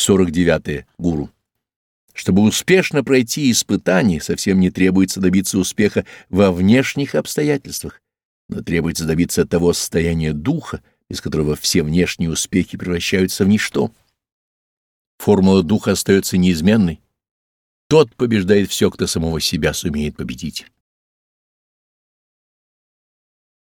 49. -е. Гуру. Чтобы успешно пройти испытание, совсем не требуется добиться успеха во внешних обстоятельствах, но требуется добиться того состояния духа, из которого все внешние успехи превращаются в ничто. Формула духа остается неизменной. Тот побеждает все, кто самого себя сумеет победить.